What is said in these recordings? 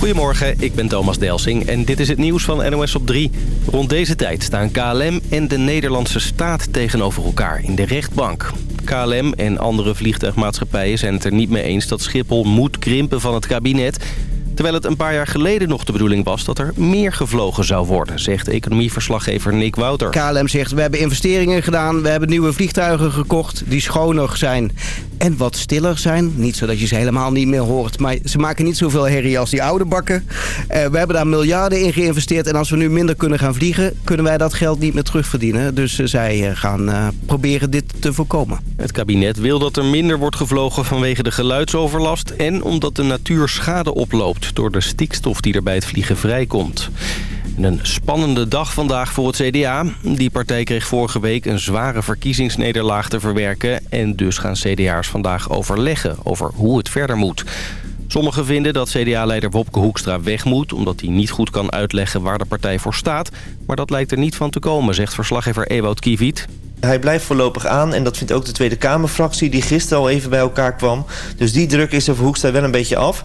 Goedemorgen, ik ben Thomas Delsing en dit is het nieuws van NOS op 3. Rond deze tijd staan KLM en de Nederlandse staat tegenover elkaar in de rechtbank. KLM en andere vliegtuigmaatschappijen zijn het er niet mee eens dat Schiphol moet krimpen van het kabinet... Terwijl het een paar jaar geleden nog de bedoeling was dat er meer gevlogen zou worden, zegt economieverslaggever Nick Wouter. KLM zegt, we hebben investeringen gedaan, we hebben nieuwe vliegtuigen gekocht die schoner zijn en wat stiller zijn. Niet zodat je ze helemaal niet meer hoort, maar ze maken niet zoveel herrie als die oude bakken. Uh, we hebben daar miljarden in geïnvesteerd en als we nu minder kunnen gaan vliegen, kunnen wij dat geld niet meer terugverdienen. Dus uh, zij uh, gaan proberen dit te voorkomen. Het kabinet wil dat er minder wordt gevlogen vanwege de geluidsoverlast en omdat de natuur schade oploopt door de stikstof die er bij het vliegen vrijkomt. Een spannende dag vandaag voor het CDA. Die partij kreeg vorige week een zware verkiezingsnederlaag te verwerken... en dus gaan CDA'ers vandaag overleggen over hoe het verder moet. Sommigen vinden dat CDA-leider Wopke Hoekstra weg moet... omdat hij niet goed kan uitleggen waar de partij voor staat. Maar dat lijkt er niet van te komen, zegt verslaggever Ewout Kiewiet. Hij blijft voorlopig aan en dat vindt ook de Tweede Kamerfractie... die gisteren al even bij elkaar kwam. Dus die druk is er voor Hoekstra wel een beetje af...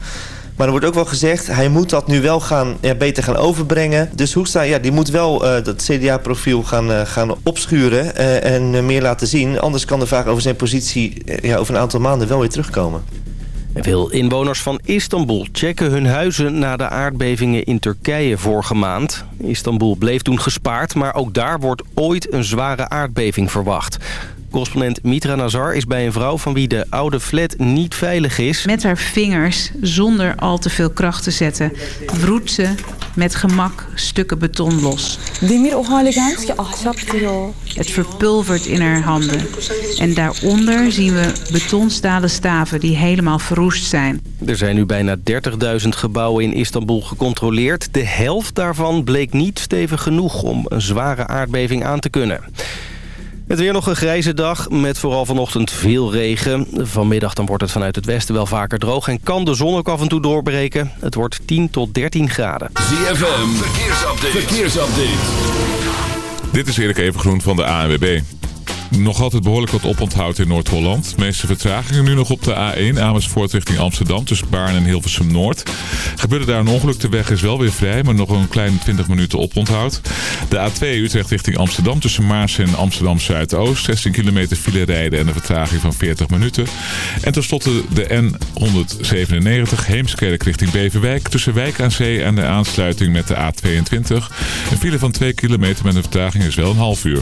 Maar er wordt ook wel gezegd, hij moet dat nu wel gaan, ja, beter gaan overbrengen. Dus Hoekstra, ja, die moet wel uh, dat CDA-profiel gaan, uh, gaan opschuren uh, en meer laten zien. Anders kan de vraag over zijn positie ja, over een aantal maanden wel weer terugkomen. Veel inwoners van Istanbul checken hun huizen na de aardbevingen in Turkije vorige maand. Istanbul bleef toen gespaard, maar ook daar wordt ooit een zware aardbeving verwacht. Correspondent Mitra Nazar is bij een vrouw van wie de oude flat niet veilig is. Met haar vingers, zonder al te veel kracht te zetten, wroet ze met gemak stukken beton los. Het verpulvert in haar handen. En daaronder zien we betonstalen staven die helemaal verroest zijn. Er zijn nu bijna 30.000 gebouwen in Istanbul gecontroleerd. De helft daarvan bleek niet stevig genoeg om een zware aardbeving aan te kunnen. Het weer nog een grijze dag met vooral vanochtend veel regen. Vanmiddag dan wordt het vanuit het westen wel vaker droog... en kan de zon ook af en toe doorbreken. Het wordt 10 tot 13 graden. ZFM, verkeersupdate. verkeersupdate. Dit is Erik Evengroen van de ANWB. Nog altijd behoorlijk wat oponthoud in Noord-Holland. De meeste vertragingen nu nog op de A1 Amersfoort richting Amsterdam tussen Baarn en Hilversum Noord. Gebeurde daar een ongeluk, de weg is wel weer vrij, maar nog een kleine 20 minuten oponthoud. De A2 Utrecht richting Amsterdam tussen Maars en Amsterdam Zuidoost. 16 kilometer file rijden en een vertraging van 40 minuten. En tenslotte de N197 Heemskerk richting Beverwijk tussen Wijk aan Zee en de aansluiting met de A22. Een file van 2 kilometer met een vertraging is wel een half uur.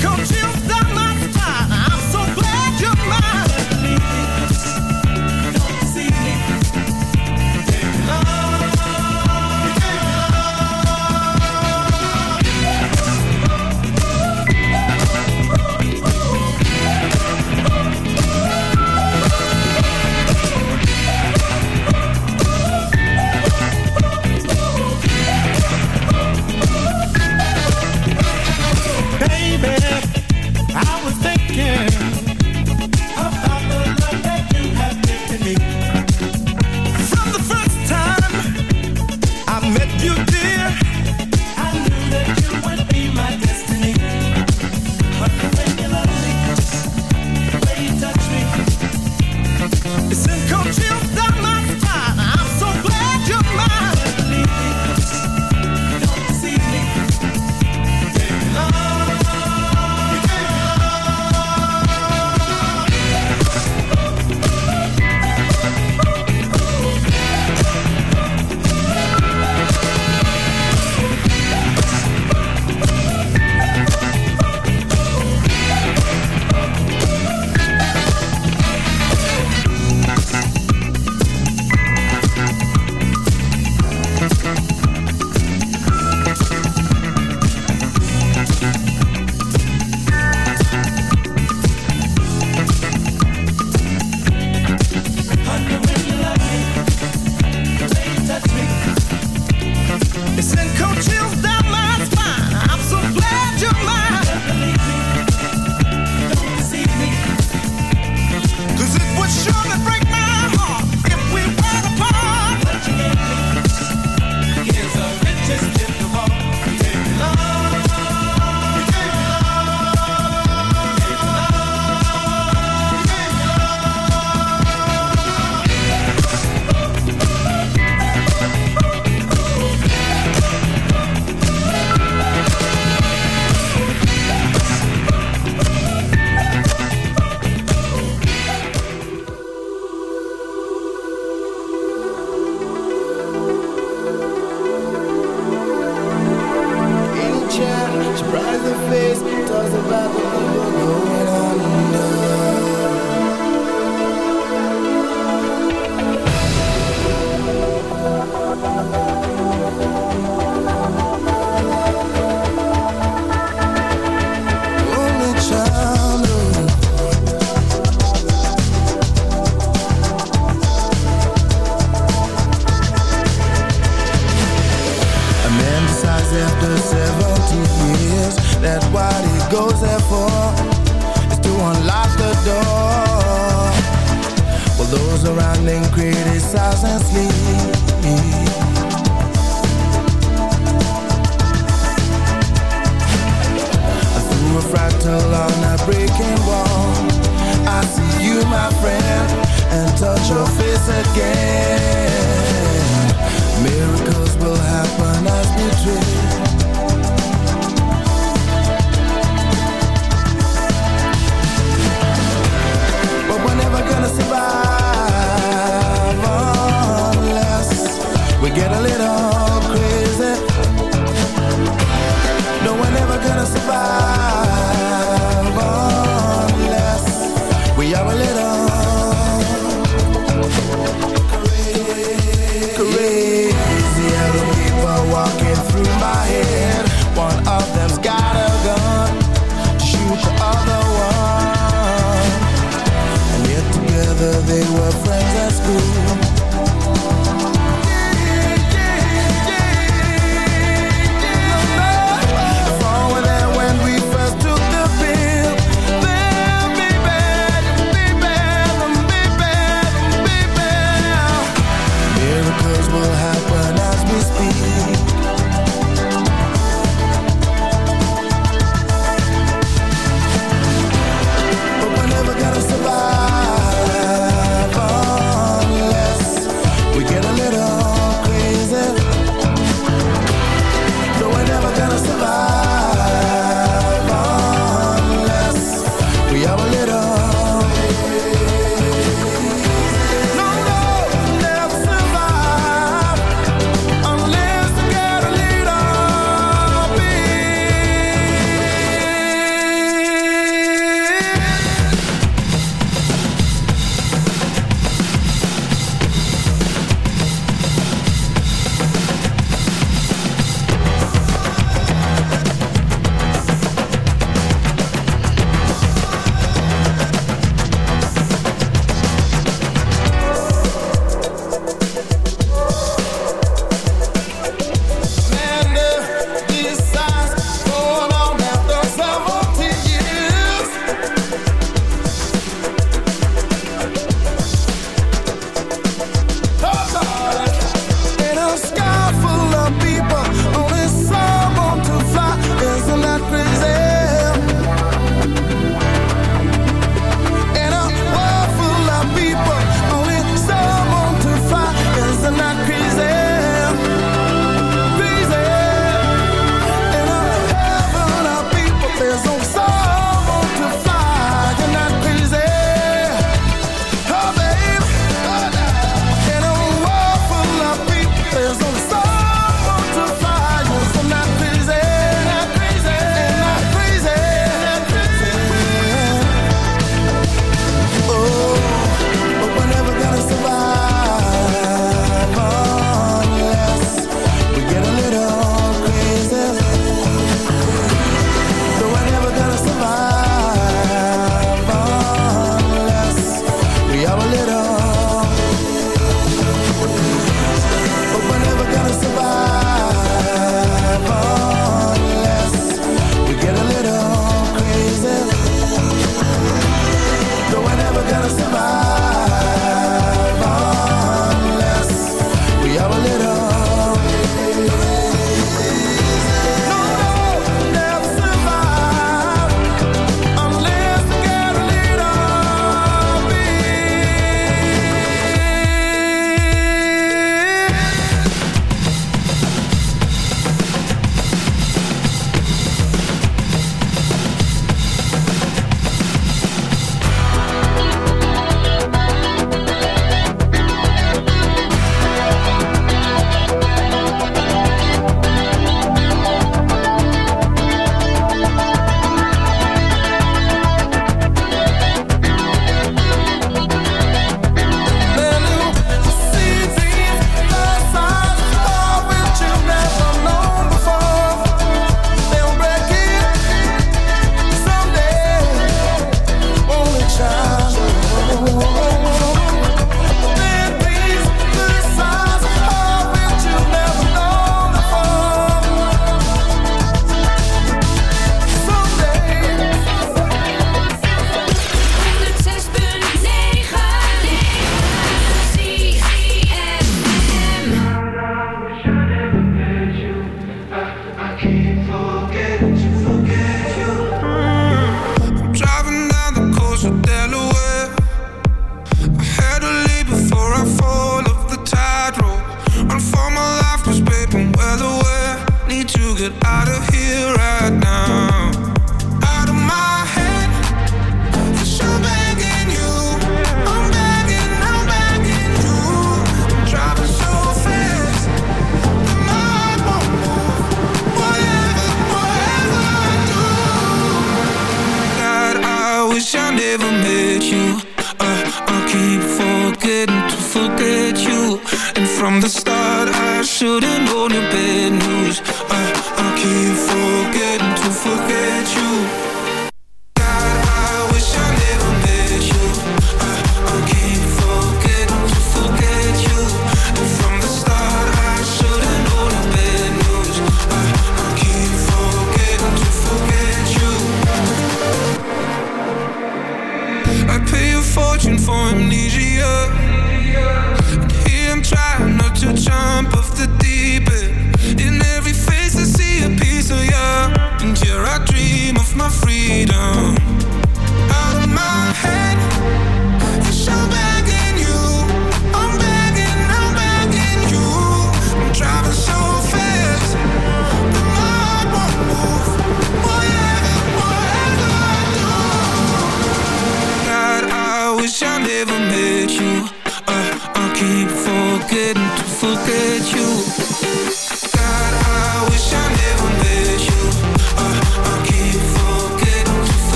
come chills down my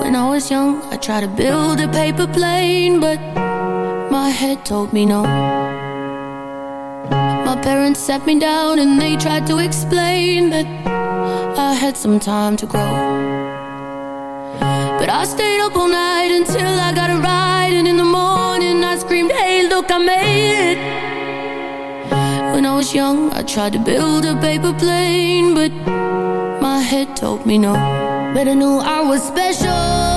When I was young, I tried to build a paper plane, but my head told me no. My parents sat me down and they tried to explain that I had some time to grow. But I stayed up all night until I got it right, and in the morning I screamed, Hey, look, I made it. When I was young, I tried to build a paper plane, but my head told me no. But I knew I was special.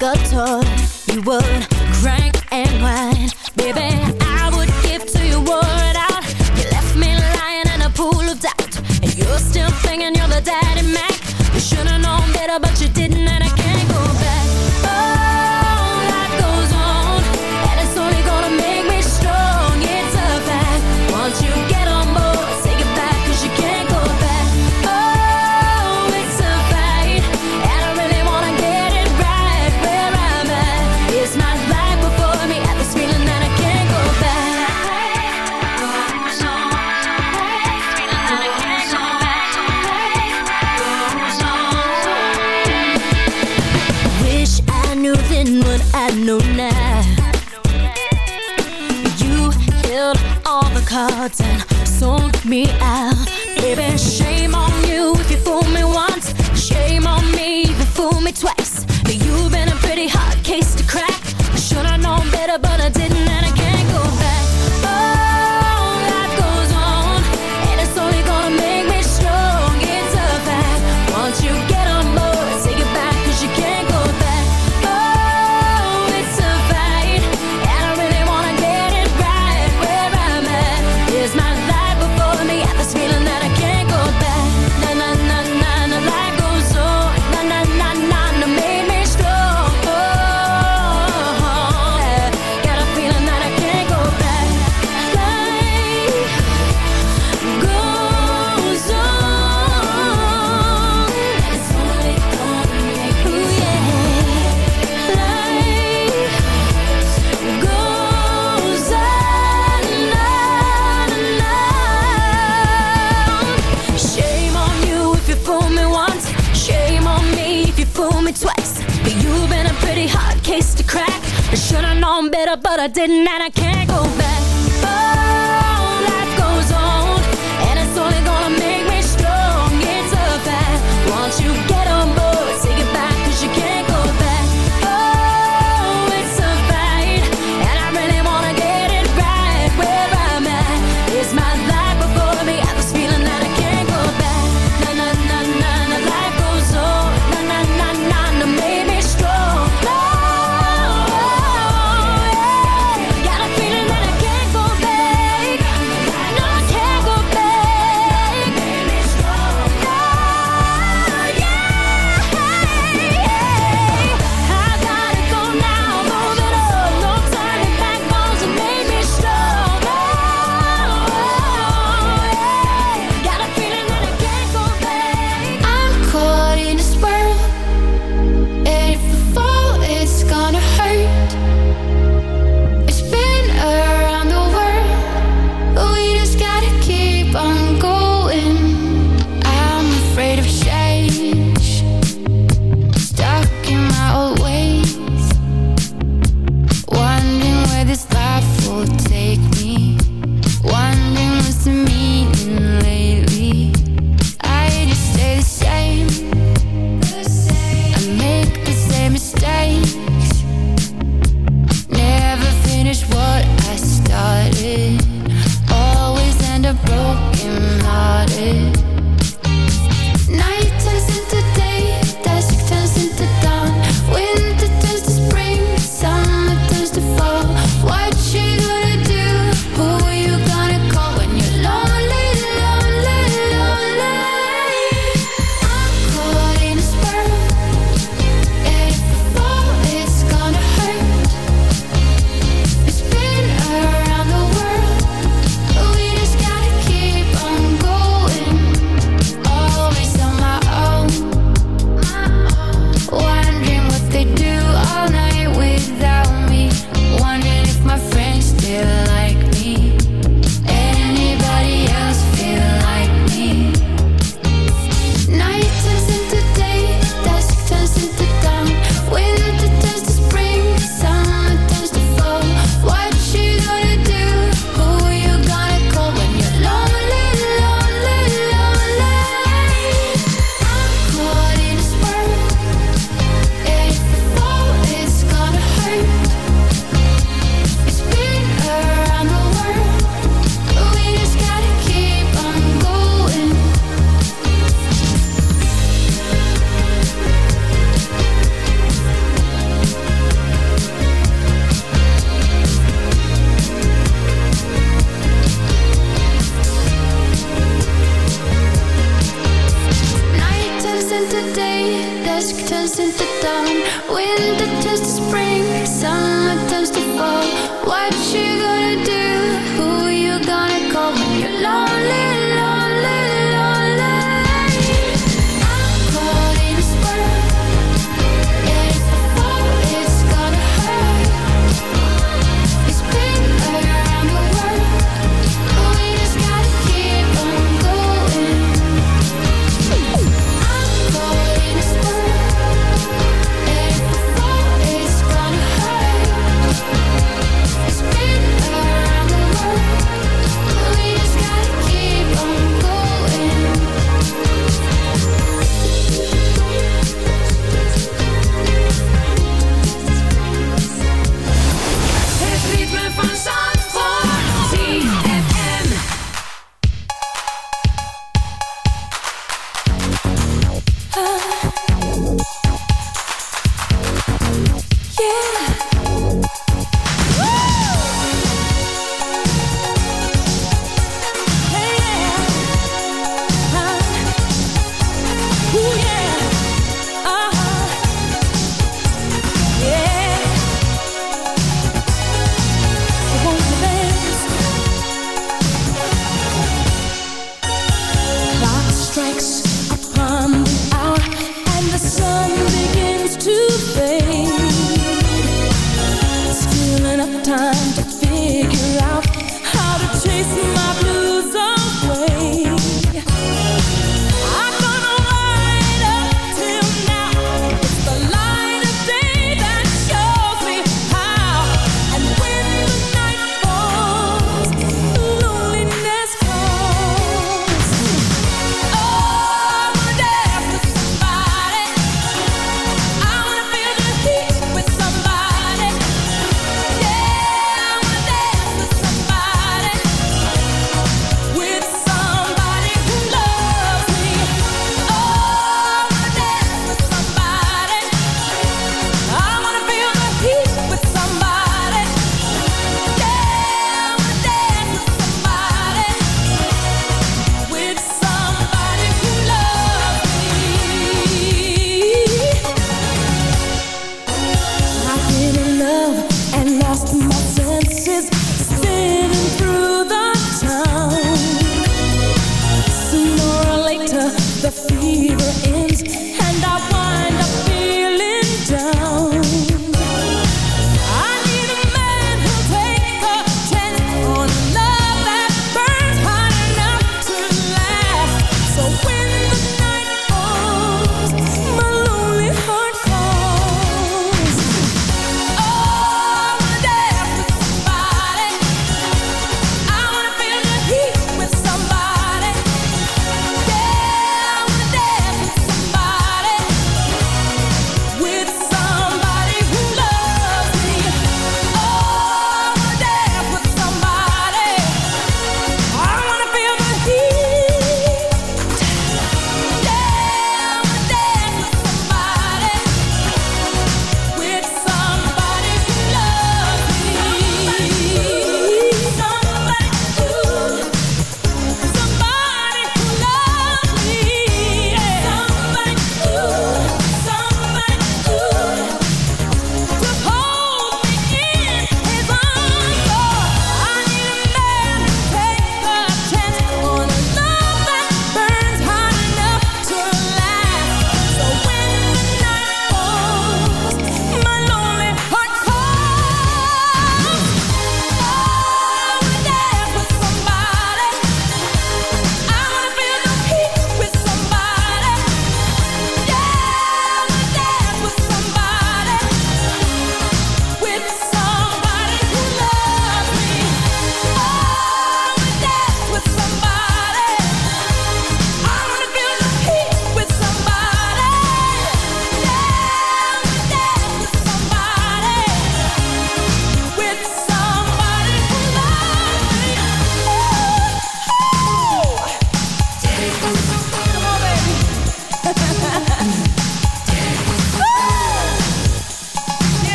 like a toy You would crank and whine Baby, I out known better, but I didn't, and I can't go back.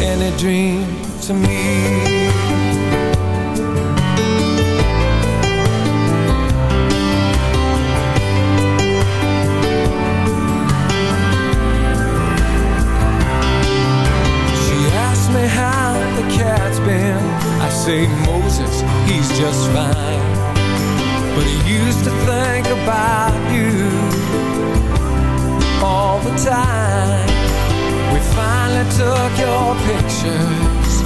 any dream to me. She asked me how the cat's been. I say, Moses, he's just fine. But he used to think about you all the time. We finally took your pictures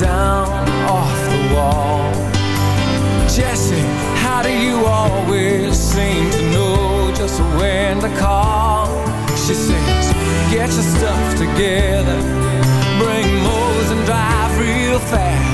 down off the wall. Jesse, how do you always seem to know just when to call? She says, get your stuff together, bring Mose and drive real fast.